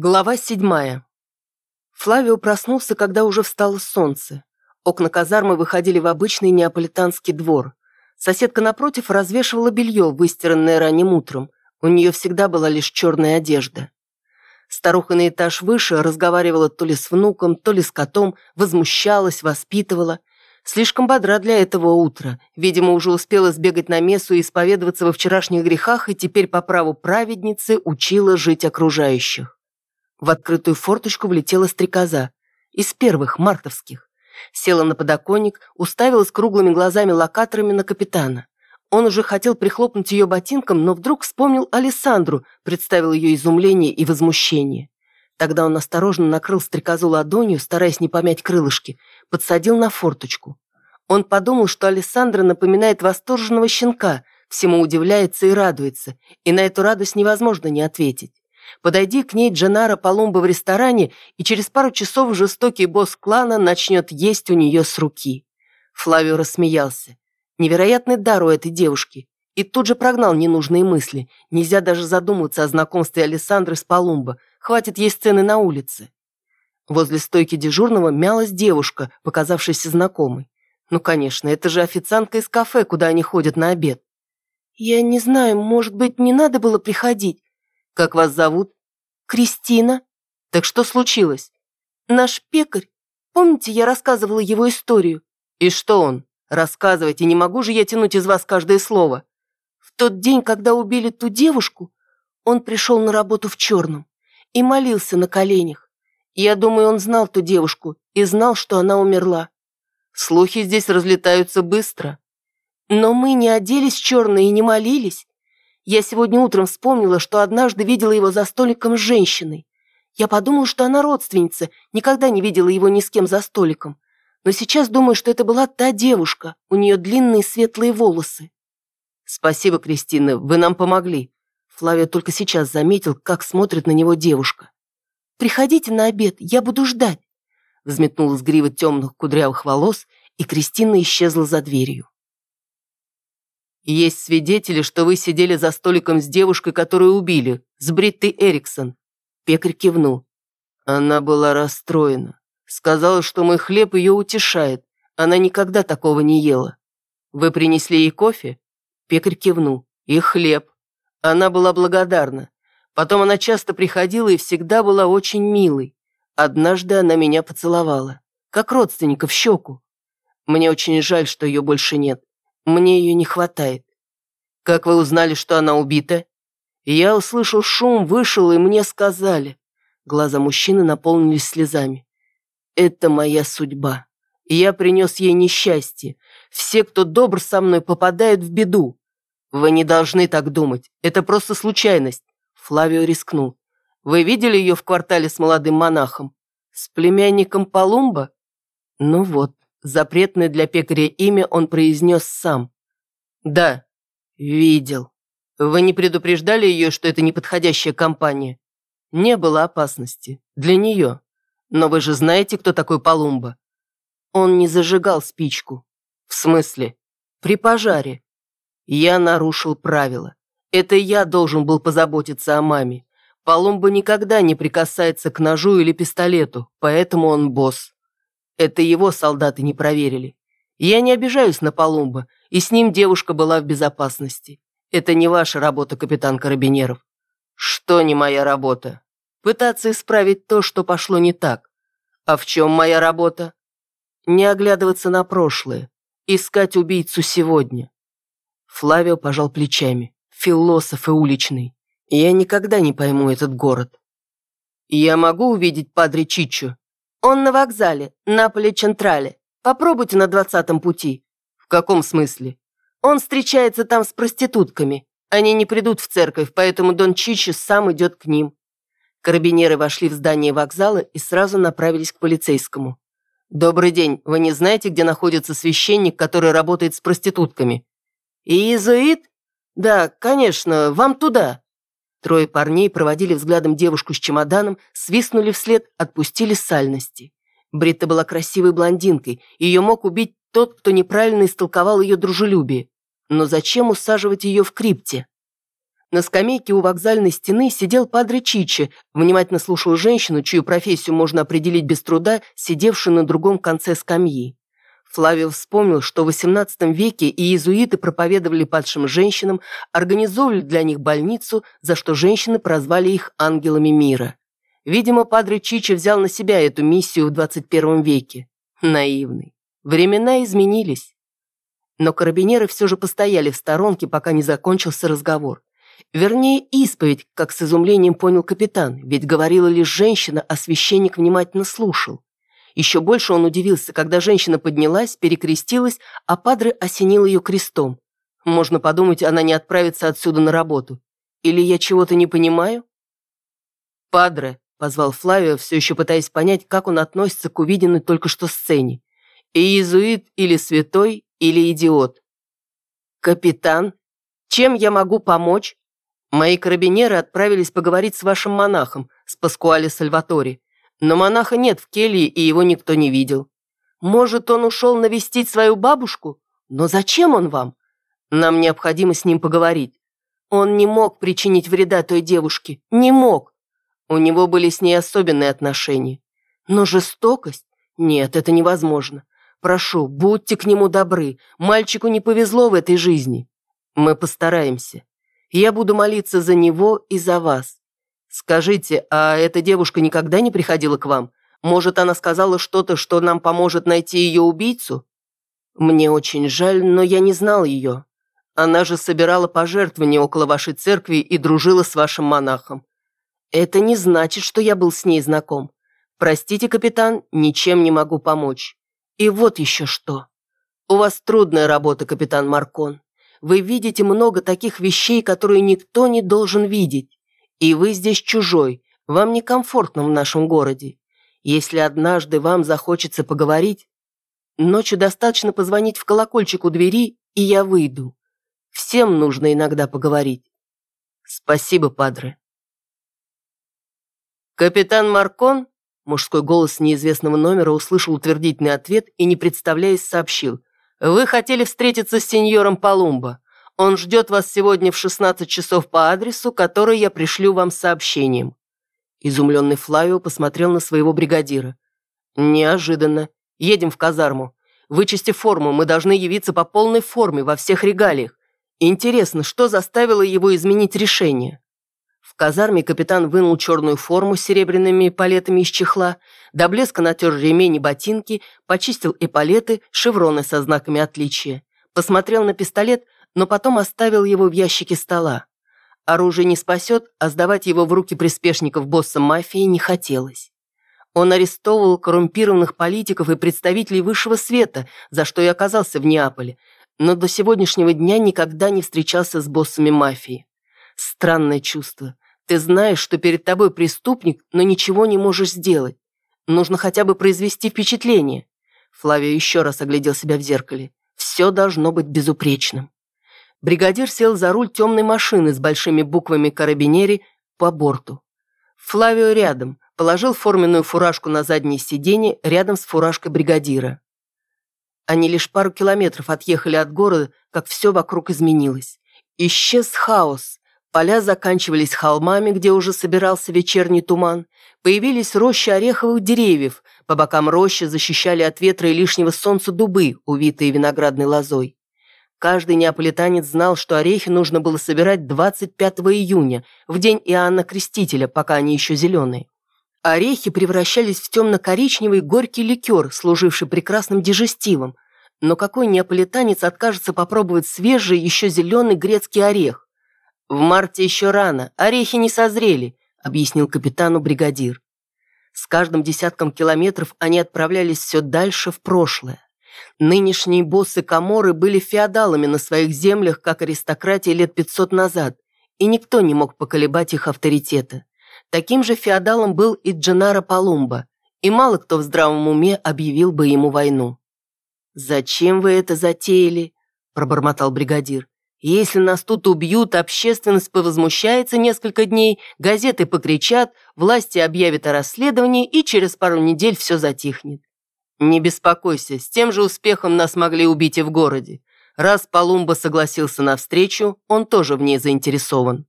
Глава седьмая. Флавио проснулся, когда уже встало солнце. Окна казармы выходили в обычный неаполитанский двор. Соседка напротив развешивала белье, выстиранное ранним утром. У нее всегда была лишь черная одежда. Старуха на этаж выше разговаривала то ли с внуком, то ли с котом, возмущалась, воспитывала. Слишком бодра для этого утра. Видимо, уже успела сбегать на мессу и исповедоваться во вчерашних грехах, и теперь по праву праведницы учила жить окружающих. В открытую форточку влетела стрекоза. Из первых, мартовских. Села на подоконник, уставилась круглыми глазами-локаторами на капитана. Он уже хотел прихлопнуть ее ботинком, но вдруг вспомнил Алессандру, представил ее изумление и возмущение. Тогда он осторожно накрыл стрекозу ладонью, стараясь не помять крылышки, подсадил на форточку. Он подумал, что Алессандра напоминает восторженного щенка, всему удивляется и радуется, и на эту радость невозможно не ответить. Подойди к ней Дженаро Палумба в ресторане, и через пару часов жестокий босс клана начнет есть у нее с руки. Флавио рассмеялся. Невероятный дар у этой девушки. И тут же прогнал ненужные мысли. Нельзя даже задумываться о знакомстве Александры с Палумбо. Хватит ей сцены на улице. Возле стойки дежурного мялась девушка, показавшаяся знакомой. Ну, конечно, это же официантка из кафе, куда они ходят на обед. «Я не знаю, может быть, не надо было приходить?» «Как вас зовут?» «Кристина». «Так что случилось?» «Наш пекарь. Помните, я рассказывала его историю?» «И что он? Рассказывайте, не могу же я тянуть из вас каждое слово». «В тот день, когда убили ту девушку, он пришел на работу в черном и молился на коленях. Я думаю, он знал ту девушку и знал, что она умерла. Слухи здесь разлетаются быстро. Но мы не оделись черно и не молились. Я сегодня утром вспомнила, что однажды видела его за столиком с женщиной. Я подумала, что она родственница, никогда не видела его ни с кем за столиком. Но сейчас думаю, что это была та девушка, у нее длинные светлые волосы. Спасибо, Кристина, вы нам помогли. Флавия только сейчас заметил, как смотрит на него девушка. «Приходите на обед, я буду ждать», взметнулась грива темных кудрявых волос, и Кристина исчезла за дверью. Есть свидетели, что вы сидели за столиком с девушкой, которую убили, с Бриттой Эриксон. Пекарь кивнул. Она была расстроена. Сказала, что мой хлеб ее утешает. Она никогда такого не ела. Вы принесли ей кофе? Пекарь кивнул. И хлеб. Она была благодарна. Потом она часто приходила и всегда была очень милой. Однажды она меня поцеловала. Как родственника в щеку. Мне очень жаль, что ее больше нет. Мне ее не хватает. Как вы узнали, что она убита? Я услышал шум, вышел, и мне сказали. Глаза мужчины наполнились слезами. Это моя судьба. Я принес ей несчастье. Все, кто добр со мной, попадают в беду. Вы не должны так думать. Это просто случайность. Флавио рискнул. Вы видели ее в квартале с молодым монахом? С племянником Палумба? Ну вот. Запретное для пекаря имя он произнес сам. «Да, видел. Вы не предупреждали ее, что это неподходящая компания?» «Не было опасности. Для нее. Но вы же знаете, кто такой Палумба?» Он не зажигал спичку. «В смысле?» «При пожаре. Я нарушил правила. Это я должен был позаботиться о маме. Палумба никогда не прикасается к ножу или пистолету, поэтому он босс. Это его солдаты не проверили. Я не обижаюсь на Палумба, и с ним девушка была в безопасности. Это не ваша работа, капитан Карабинеров. Что не моя работа? Пытаться исправить то, что пошло не так. А в чем моя работа? Не оглядываться на прошлое. Искать убийцу сегодня. Флавио пожал плечами. Философ и уличный. Я никогда не пойму этот город. Я могу увидеть Падре Чичу? Он на вокзале, на Поле-Чентрале. Попробуйте на двадцатом пути». «В каком смысле?» «Он встречается там с проститутками. Они не придут в церковь, поэтому Дон Чичи сам идет к ним». Карабинеры вошли в здание вокзала и сразу направились к полицейскому. «Добрый день. Вы не знаете, где находится священник, который работает с проститутками?» «Иезуит? Да, конечно, вам туда». Трое парней проводили взглядом девушку с чемоданом, свистнули вслед, отпустили сальности. Бритта была красивой блондинкой, ее мог убить тот, кто неправильно истолковал ее дружелюбие. Но зачем усаживать ее в крипте? На скамейке у вокзальной стены сидел Падре Чичи, внимательно слушал женщину, чью профессию можно определить без труда, сидевшую на другом конце скамьи. Флавио вспомнил, что в XVIII веке иезуиты проповедовали падшим женщинам, организовывали для них больницу, за что женщины прозвали их ангелами мира. Видимо, Падре Чичи взял на себя эту миссию в 21 веке. Наивный. Времена изменились. Но карабинеры все же постояли в сторонке, пока не закончился разговор. Вернее, исповедь, как с изумлением понял капитан, ведь говорила лишь женщина, а священник внимательно слушал. Еще больше он удивился, когда женщина поднялась, перекрестилась, а Падре осенил ее крестом. Можно подумать, она не отправится отсюда на работу. Или я чего-то не понимаю? «Падре», — позвал Флавио, все еще пытаясь понять, как он относится к увиденной только что сцене. «И иезуит или святой, или идиот?» «Капитан, чем я могу помочь?» «Мои карабинеры отправились поговорить с вашим монахом, с Паскуале Сальватори. Но монаха нет в келье, и его никто не видел. Может, он ушел навестить свою бабушку? Но зачем он вам? Нам необходимо с ним поговорить. Он не мог причинить вреда той девушке. Не мог. У него были с ней особенные отношения. Но жестокость? Нет, это невозможно. Прошу, будьте к нему добры. Мальчику не повезло в этой жизни. Мы постараемся. Я буду молиться за него и за вас. «Скажите, а эта девушка никогда не приходила к вам? Может, она сказала что-то, что нам поможет найти ее убийцу?» «Мне очень жаль, но я не знал ее. Она же собирала пожертвования около вашей церкви и дружила с вашим монахом. Это не значит, что я был с ней знаком. Простите, капитан, ничем не могу помочь. И вот еще что. У вас трудная работа, капитан Маркон. Вы видите много таких вещей, которые никто не должен видеть. И вы здесь чужой, вам некомфортно в нашем городе. Если однажды вам захочется поговорить, ночью достаточно позвонить в колокольчик у двери, и я выйду. Всем нужно иногда поговорить. Спасибо, падре. Капитан Маркон, мужской голос неизвестного номера услышал утвердительный ответ и, не представляясь, сообщил. Вы хотели встретиться с сеньором Палумбо. Он ждет вас сегодня в 16 часов по адресу, который я пришлю вам сообщением». Изумленный Флавио посмотрел на своего бригадира. «Неожиданно. Едем в казарму. Вычисти форму, мы должны явиться по полной форме во всех регалиях. Интересно, что заставило его изменить решение?» В казарме капитан вынул черную форму с серебряными эполетами из чехла, до блеска натер ремень и ботинки, почистил эполеты, шевроны со знаками отличия. Посмотрел на пистолет – но потом оставил его в ящике стола. Оружие не спасет, а сдавать его в руки приспешников босса мафии не хотелось. Он арестовывал коррумпированных политиков и представителей высшего света, за что и оказался в Неаполе, но до сегодняшнего дня никогда не встречался с боссами мафии. Странное чувство. Ты знаешь, что перед тобой преступник, но ничего не можешь сделать. Нужно хотя бы произвести впечатление. Флавио еще раз оглядел себя в зеркале. Все должно быть безупречным бригадир сел за руль темной машины с большими буквами «Карабинери» по борту. Флавио рядом, положил форменную фуражку на заднее сиденье рядом с фуражкой бригадира. Они лишь пару километров отъехали от города, как все вокруг изменилось. Исчез хаос. Поля заканчивались холмами, где уже собирался вечерний туман. Появились рощи ореховых деревьев. По бокам рощи защищали от ветра и лишнего солнца дубы, увитые виноградной лозой. Каждый неаполитанец знал, что орехи нужно было собирать 25 июня, в день Иоанна Крестителя, пока они еще зеленые. Орехи превращались в темно-коричневый горький ликер, служивший прекрасным дежестивом. Но какой неаполитанец откажется попробовать свежий, еще зеленый грецкий орех? «В марте еще рано, орехи не созрели», — объяснил капитану бригадир. С каждым десятком километров они отправлялись все дальше в прошлое. Нынешние боссы Каморы были феодалами на своих землях, как аристократия лет 500 назад, и никто не мог поколебать их авторитета. Таким же феодалом был и Дженаро Палумба, и мало кто в здравом уме объявил бы ему войну. «Зачем вы это затеяли?» – пробормотал бригадир. «Если нас тут убьют, общественность повозмущается несколько дней, газеты покричат, власти объявят о расследовании, и через пару недель все затихнет. «Не беспокойся, с тем же успехом нас могли убить и в городе. Раз Палумба согласился на встречу, он тоже в ней заинтересован».